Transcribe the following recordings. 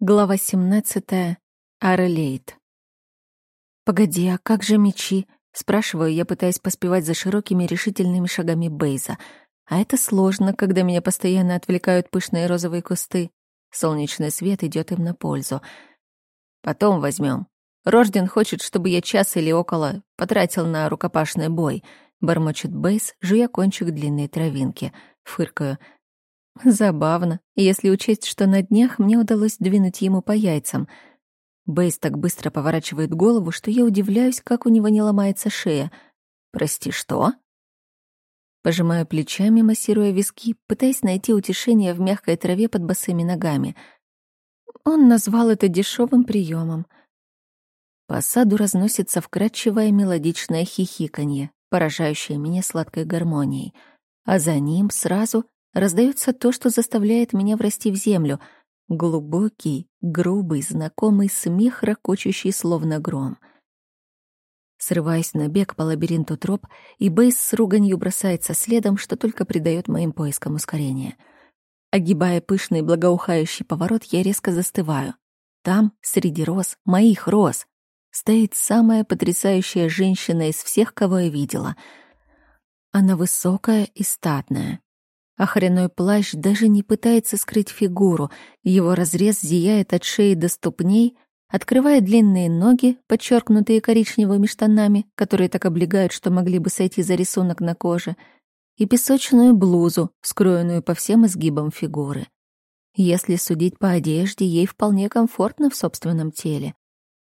Глава 17. Арелейт. «Погоди, а как же мечи?» — спрашиваю я, пытаясь поспевать за широкими решительными шагами Бейза. А это сложно, когда меня постоянно отвлекают пышные розовые кусты. Солнечный свет идет им на пользу. Потом возьмем. Рожден хочет, чтобы я час или около потратил на рукопашный бой. Бормочет Бейз, жуя кончик длинной травинки. Фыркаю — Забавно, если учесть, что на днях мне удалось двинуть ему по яйцам. Бейс так быстро поворачивает голову, что я удивляюсь, как у него не ломается шея. «Прости, что?» Пожимаю плечами, массируя виски, пытаясь найти утешение в мягкой траве под босыми ногами. Он назвал это дешевым приемом. По саду разносится вкрадчивое мелодичное хихиканье, поражающее меня сладкой гармонией, а за ним сразу раздается то, что заставляет меня врасти в землю. Глубокий, грубый, знакомый смех, ракочущий словно гром. Срываясь на бег по лабиринту троп, и Бейс с руганью бросается следом, что только придает моим поискам ускорение. Огибая пышный благоухающий поворот, я резко застываю. Там, среди роз, моих роз, стоит самая потрясающая женщина из всех, кого я видела. Она высокая и статная, Охряной плащ даже не пытается скрыть фигуру, его разрез зияет от шеи до ступней, открывая длинные ноги, подчеркнутые коричневыми штанами, которые так облегают, что могли бы сойти за рисунок на коже, и песочную блузу, скроенную по всем изгибам фигуры. Если судить по одежде, ей вполне комфортно в собственном теле.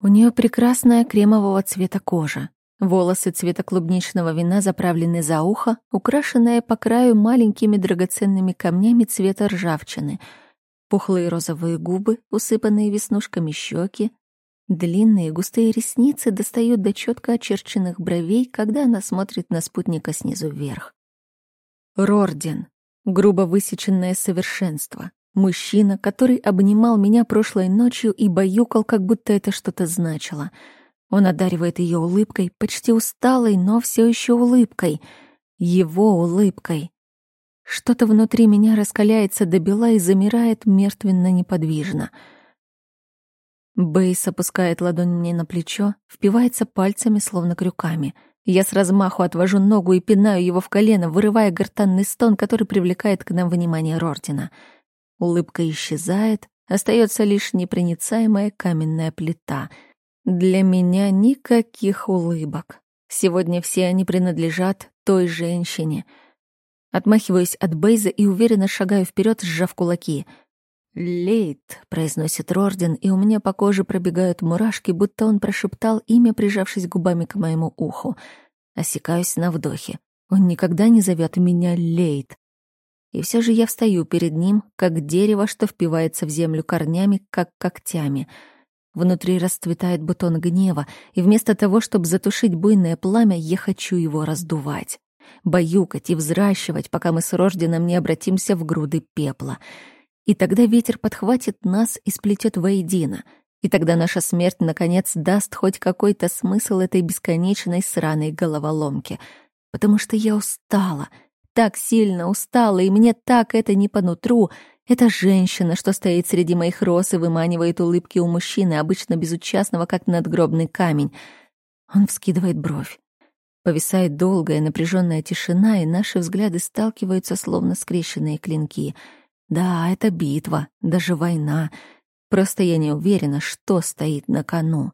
У нее прекрасная кремового цвета кожа, Волосы цвета клубничного вина заправлены за ухо, украшенные по краю маленькими драгоценными камнями цвета ржавчины. Пухлые розовые губы, усыпанные веснушками щеки. Длинные густые ресницы достают до четко очерченных бровей, когда она смотрит на спутника снизу вверх. Рорден. Грубо высеченное совершенство. Мужчина, который обнимал меня прошлой ночью и баюкал, как будто это что-то значило — он одаривает ее улыбкой, почти усталой, но все еще улыбкой. Его улыбкой. Что-то внутри меня раскаляется до бела и замирает мертвенно-неподвижно. Бейс опускает ладонь мне на плечо, впивается пальцами, словно крюками. Я с размаху отвожу ногу и пинаю его в колено, вырывая гортанный стон, который привлекает к нам внимание Рортина. Улыбка исчезает, остается лишь непроницаемая каменная плита — для меня никаких улыбок. Сегодня все они принадлежат той женщине. Отмахиваюсь от Бейза и уверенно шагаю вперед, сжав кулаки. «Лейт», — произносит Рорден, и у меня по коже пробегают мурашки, будто он прошептал имя, прижавшись губами к моему уху. Осекаюсь на вдохе. Он никогда не зовет меня Лейт. И все же я встаю перед ним, как дерево, что впивается в землю корнями, как когтями — Внутри расцветает бутон гнева, и вместо того, чтобы затушить буйное пламя, я хочу его раздувать. Баюкать и взращивать, пока мы с Рожденом не обратимся в груды пепла. И тогда ветер подхватит нас и сплетет воедино. И тогда наша смерть, наконец, даст хоть какой-то смысл этой бесконечной сраной головоломке. Потому что я устала, так сильно устала, и мне так это не по нутру — это женщина, что стоит среди моих роз и выманивает улыбки у мужчины, обычно безучастного, как надгробный камень. Он вскидывает бровь. Повисает долгая напряженная тишина, и наши взгляды сталкиваются, словно скрещенные клинки. Да, это битва, даже война. Просто я не уверена, что стоит на кону.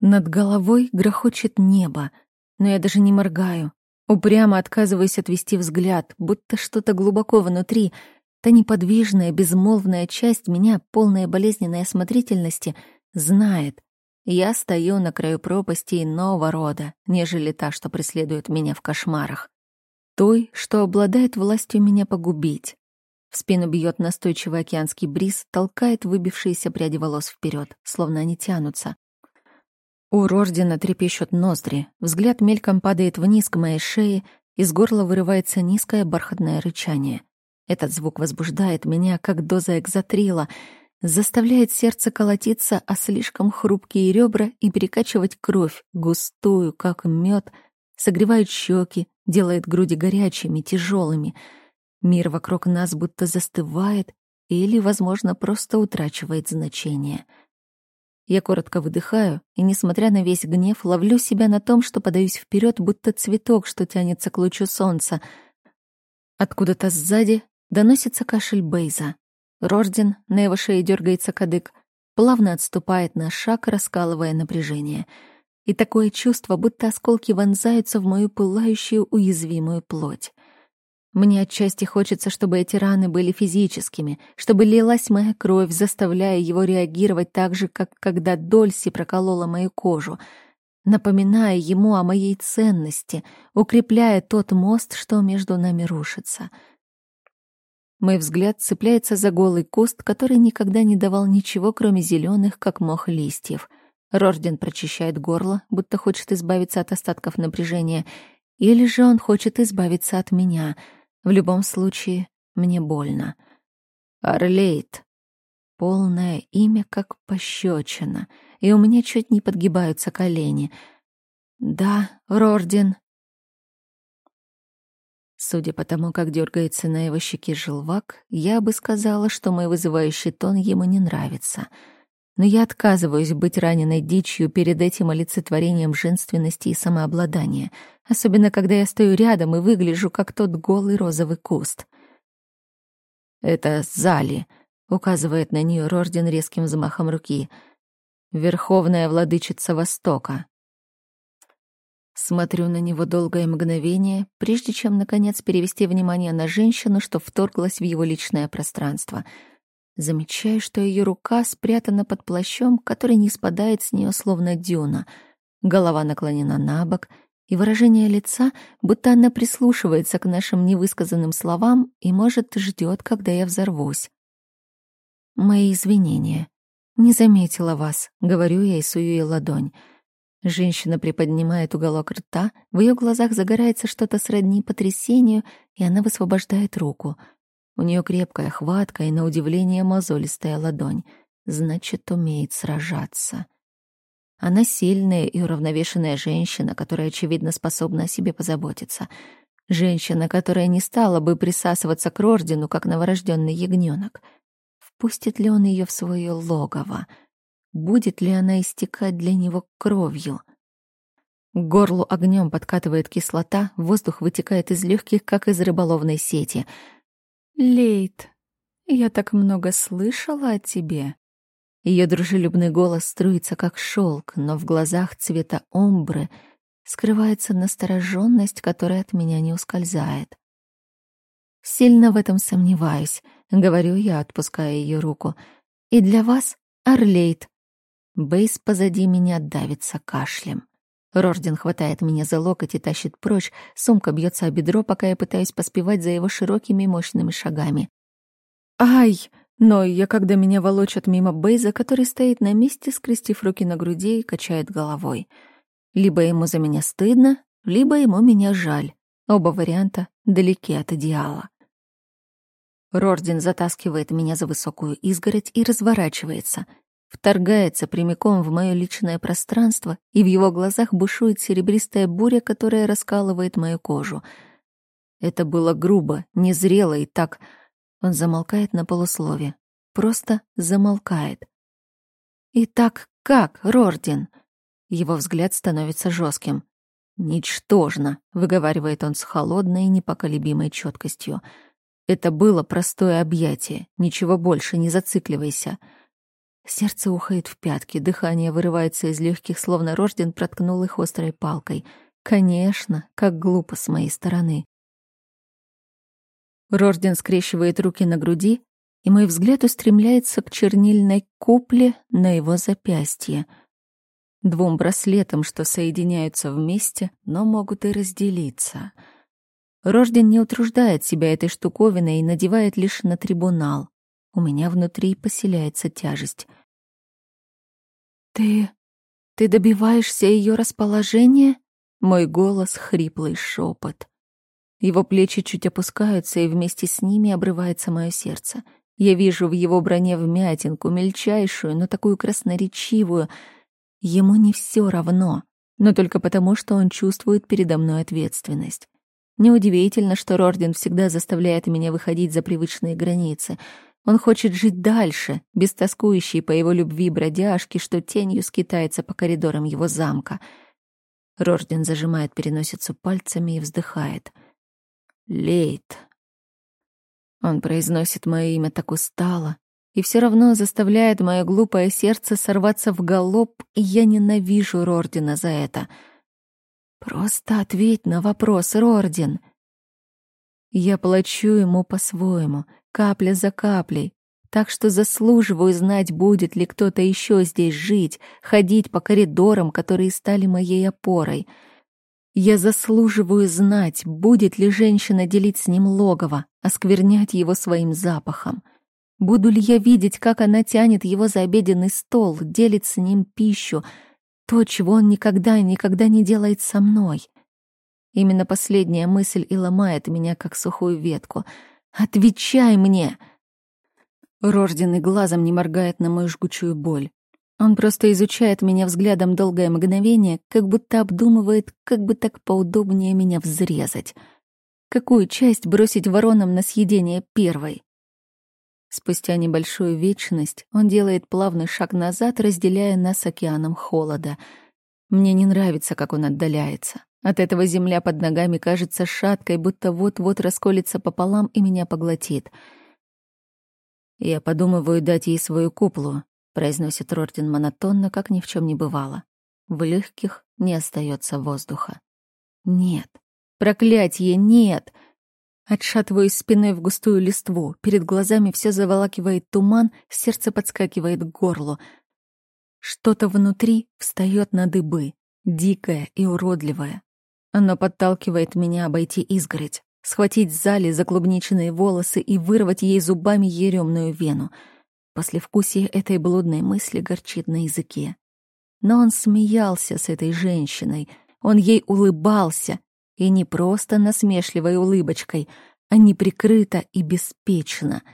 Над головой грохочет небо, но я даже не моргаю. Упрямо отказываюсь отвести взгляд, будто что-то глубоко внутри — Та неподвижная, безмолвная часть меня, полная болезненной осмотрительности, знает. Я стою на краю пропасти иного рода, нежели та, что преследует меня в кошмарах. Той, что обладает властью меня погубить. В спину бьет настойчивый океанский бриз, толкает выбившиеся пряди волос вперед, словно они тянутся. У Рождена трепещут ноздри, взгляд мельком падает вниз к моей шее, из горла вырывается низкое бархатное рычание. Этот звук возбуждает меня, как доза экзотрила, заставляет сердце колотиться о слишком хрупкие ребра и перекачивать кровь, густую, как мед, согревает щеки, делает груди горячими, тяжелыми. Мир вокруг нас будто застывает или, возможно, просто утрачивает значение. Я коротко выдыхаю и, несмотря на весь гнев, ловлю себя на том, что подаюсь вперед, будто цветок, что тянется к лучу солнца. Откуда-то сзади доносится кашель Бейза. Рожден, на его шее дергается кадык, плавно отступает на шаг, раскалывая напряжение. И такое чувство, будто осколки вонзаются в мою пылающую уязвимую плоть. Мне отчасти хочется, чтобы эти раны были физическими, чтобы лилась моя кровь, заставляя его реагировать так же, как когда Дольси проколола мою кожу, напоминая ему о моей ценности, укрепляя тот мост, что между нами рушится. Мой взгляд цепляется за голый куст, который никогда не давал ничего, кроме зеленых, как мох листьев. Рожден прочищает горло, будто хочет избавиться от остатков напряжения, или же он хочет избавиться от меня — в любом случае, мне больно. Орлейт. Полное имя как пощечина, и у меня чуть не подгибаются колени. Да, Рордин. Судя по тому, как дергается на его щеке желвак, я бы сказала, что мой вызывающий тон ему не нравится — но я отказываюсь быть раненой дичью перед этим олицетворением женственности и самообладания, особенно когда я стою рядом и выгляжу, как тот голый розовый куст. «Это Зали», — указывает на нее Рорден резким взмахом руки, «верховная владычица Востока». Смотрю на него долгое мгновение, прежде чем, наконец, перевести внимание на женщину, что вторглась в его личное пространство — Замечаю, что ее рука спрятана под плащом, который не спадает с нее словно дюна. Голова наклонена на бок, и выражение лица, будто она прислушивается к нашим невысказанным словам и, может, ждет, когда я взорвусь. Мои извинения. Не заметила вас, говорю я и сую ей ладонь. Женщина приподнимает уголок рта, в ее глазах загорается что-то сродни потрясению, и она высвобождает руку — у нее крепкая хватка и, на удивление, мозолистая ладонь. Значит, умеет сражаться. Она сильная и уравновешенная женщина, которая, очевидно, способна о себе позаботиться. Женщина, которая не стала бы присасываться к Рордину, как новорожденный ягненок. Впустит ли он ее в свое логово? Будет ли она истекать для него кровью? К горлу огнем подкатывает кислота, воздух вытекает из легких, как из рыболовной сети — Лейт, я так много слышала о тебе. Ее дружелюбный голос струится как шелк, но в глазах цвета омбры скрывается настороженность, которая от меня не ускользает. Сильно в этом сомневаюсь, говорю я, отпуская ее руку. И для вас, Орлейт. Бейс позади меня давится кашлем. Рожден хватает меня за локоть и тащит прочь, сумка бьется о бедро, пока я пытаюсь поспевать за его широкими мощными шагами. «Ай!» Но я, когда меня волочат мимо Бейза, который стоит на месте, скрестив руки на груди и качает головой. Либо ему за меня стыдно, либо ему меня жаль. Оба варианта далеки от идеала. Рордин затаскивает меня за высокую изгородь и разворачивается — вторгается прямиком в мое личное пространство, и в его глазах бушует серебристая буря, которая раскалывает мою кожу. Это было грубо, незрело и так... Он замолкает на полуслове. Просто замолкает. «Итак, как, Рордин?» Его взгляд становится жестким. «Ничтожно», — выговаривает он с холодной и непоколебимой четкостью. «Это было простое объятие. Ничего больше, не зацикливайся». Сердце ухает в пятки, дыхание вырывается из легких, словно рожден проткнул их острой палкой. Конечно, как глупо с моей стороны. Рожден скрещивает руки на груди, и мой взгляд устремляется к чернильной купле на его запястье. Двум браслетам, что соединяются вместе, но могут и разделиться. Рожден не утруждает себя этой штуковиной и надевает лишь на трибунал. У меня внутри поселяется тяжесть. «Ты... ты добиваешься ее расположения?» Мой голос — хриплый шепот. Его плечи чуть опускаются, и вместе с ними обрывается мое сердце. Я вижу в его броне вмятинку, мельчайшую, но такую красноречивую. Ему не все равно, но только потому, что он чувствует передо мной ответственность. Неудивительно, что Рорден всегда заставляет меня выходить за привычные границы — Он хочет жить дальше, без тоскующей по его любви бродяжки, что тенью скитается по коридорам его замка. Рожден зажимает переносицу пальцами и вздыхает. «Лейт». Он произносит мое имя так устало, и все равно заставляет мое глупое сердце сорваться в галоп, и я ненавижу Рордина за это. Просто ответь на вопрос, Рордин. Я плачу ему по-своему, капля за каплей, так что заслуживаю знать, будет ли кто-то еще здесь жить, ходить по коридорам, которые стали моей опорой. Я заслуживаю знать, будет ли женщина делить с ним логово, осквернять его своим запахом. Буду ли я видеть, как она тянет его за обеденный стол, делит с ним пищу, то, чего он никогда и никогда не делает со мной. Именно последняя мысль и ломает меня, как сухую ветку — Отвечай мне!» Рожден и глазом не моргает на мою жгучую боль. Он просто изучает меня взглядом долгое мгновение, как будто обдумывает, как бы так поудобнее меня взрезать. Какую часть бросить воронам на съедение первой? Спустя небольшую вечность он делает плавный шаг назад, разделяя нас океаном холода. Мне не нравится, как он отдаляется. От этого земля под ногами кажется шаткой, будто вот-вот расколется пополам и меня поглотит. «Я подумываю дать ей свою куплу», — произносит Рортин монотонно, как ни в чем не бывало. В легких не остается воздуха. «Нет! Проклятье, нет!» Отшатываюсь спиной в густую листву, перед глазами все заволакивает туман, сердце подскакивает к горлу. Что-то внутри встает на дыбы, дикое и уродливое. Оно подталкивает меня обойти изгородь, схватить Зали за клубничные волосы и вырвать ей зубами еремную вену. Послевкусие этой блудной мысли горчит на языке. Но он смеялся с этой женщиной, он ей улыбался, и не просто насмешливой улыбочкой, а неприкрыто и беспечно.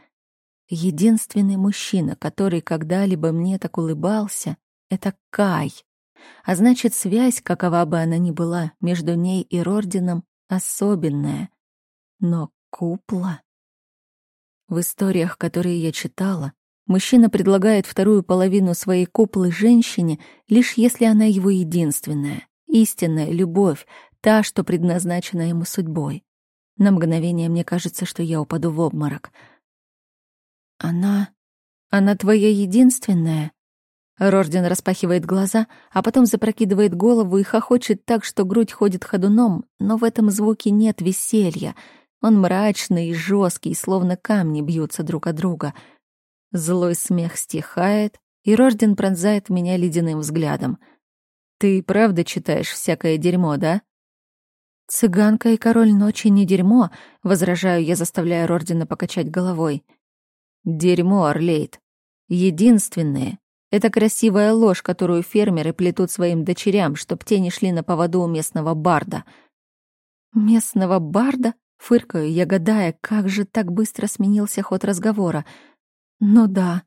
Единственный мужчина, который когда-либо мне так улыбался, — это Кай. А значит, связь, какова бы она ни была, между ней и Рордином особенная. Но купла... В историях, которые я читала, мужчина предлагает вторую половину своей куплы женщине, лишь если она его единственная, истинная любовь, та, что предназначена ему судьбой. На мгновение мне кажется, что я упаду в обморок. «Она... она твоя единственная?» Рожден распахивает глаза, а потом запрокидывает голову и хохочет так, что грудь ходит ходуном, но в этом звуке нет веселья. Он мрачный и жесткий, словно камни бьются друг от друга. Злой смех стихает, и Рожден пронзает меня ледяным взглядом. «Ты правда читаешь всякое дерьмо, да?» «Цыганка и король ночи не дерьмо», — возражаю я, заставляя Рордена покачать головой. «Дерьмо, Орлейд. Единственное, это красивая ложь, которую фермеры плетут своим дочерям, чтоб те не шли на поводу у местного барда. Местного барда? Фыркаю я, гадая, как же так быстро сменился ход разговора. Ну да.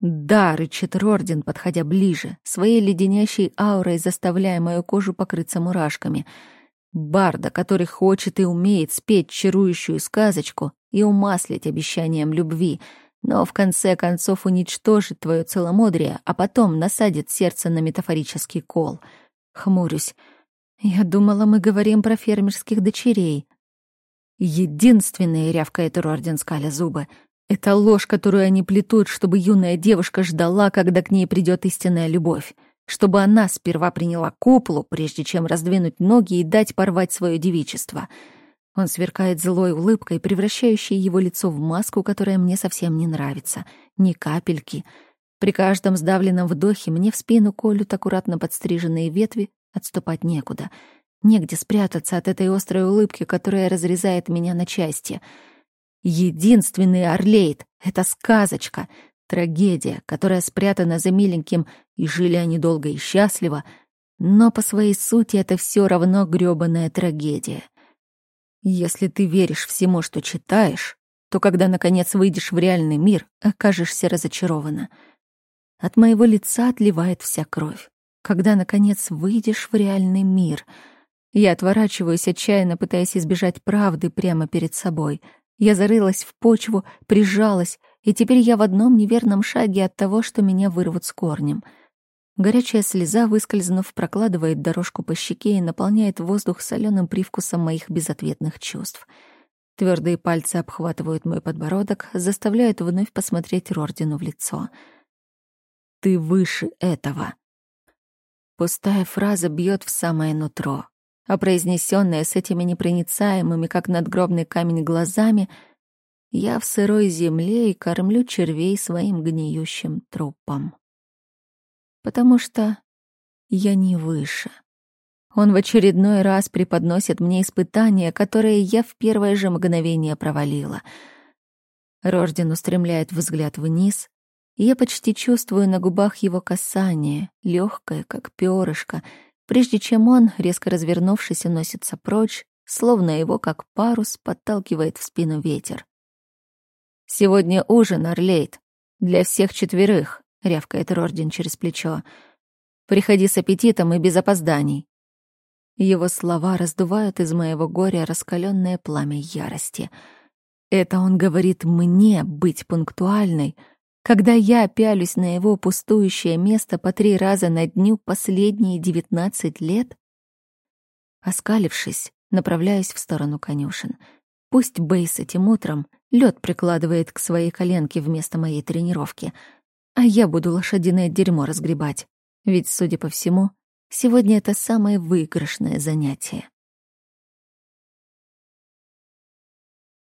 Да, рычит Рордин, подходя ближе, своей леденящей аурой заставляя мою кожу покрыться мурашками. Барда, который хочет и умеет спеть чарующую сказочку и умаслить обещанием любви — но в конце концов уничтожит твое целомудрие, а потом насадит сердце на метафорический кол. Хмурюсь. Я думала, мы говорим про фермерских дочерей. Единственное, рявкает Рорден скаля зубы, это ложь, которую они плетут, чтобы юная девушка ждала, когда к ней придет истинная любовь. Чтобы она сперва приняла куплу, прежде чем раздвинуть ноги и дать порвать свое девичество — он сверкает злой улыбкой, превращающей его лицо в маску, которая мне совсем не нравится. Ни капельки. При каждом сдавленном вдохе мне в спину колют аккуратно подстриженные ветви, отступать некуда. Негде спрятаться от этой острой улыбки, которая разрезает меня на части. Единственный Орлейд — это сказочка, трагедия, которая спрятана за миленьким, и жили они долго и счастливо, но по своей сути это все равно грёбаная трагедия. Если ты веришь всему, что читаешь, то когда, наконец, выйдешь в реальный мир, окажешься разочарована. От моего лица отливает вся кровь. Когда, наконец, выйдешь в реальный мир, я отворачиваюсь, отчаянно пытаясь избежать правды прямо перед собой. Я зарылась в почву, прижалась, и теперь я в одном неверном шаге от того, что меня вырвут с корнем. Горячая слеза, выскользнув, прокладывает дорожку по щеке и наполняет воздух соленым привкусом моих безответных чувств. Твердые пальцы обхватывают мой подбородок, заставляют вновь посмотреть Рордину в лицо. «Ты выше этого!» Пустая фраза бьет в самое нутро, а произнесенная с этими непроницаемыми, как надгробный камень, глазами — я в сырой земле и кормлю червей своим гниющим трупом. Потому что я не выше. Он в очередной раз преподносит мне испытания, которые я в первое же мгновение провалила. Рожден устремляет взгляд вниз, и я почти чувствую на губах его касание, легкое, как перышко, прежде чем он, резко развернувшись, уносится прочь, словно его, как парус, подталкивает в спину ветер. «Сегодня ужин, Орлейд. Для всех четверых», — рявкает Рордин через плечо. «Приходи с аппетитом и без опозданий». Его слова раздувают из моего горя раскаленное пламя ярости. Это он говорит мне быть пунктуальной, когда я пялюсь на его пустующее место по три раза на дню последние девятнадцать лет? Оскалившись, направляюсь в сторону конюшен. Пусть Бейс этим утром лед прикладывает к своей коленке вместо моей тренировки, а я буду лошадиное дерьмо разгребать. Ведь, судя по всему, сегодня это самое выигрышное занятие.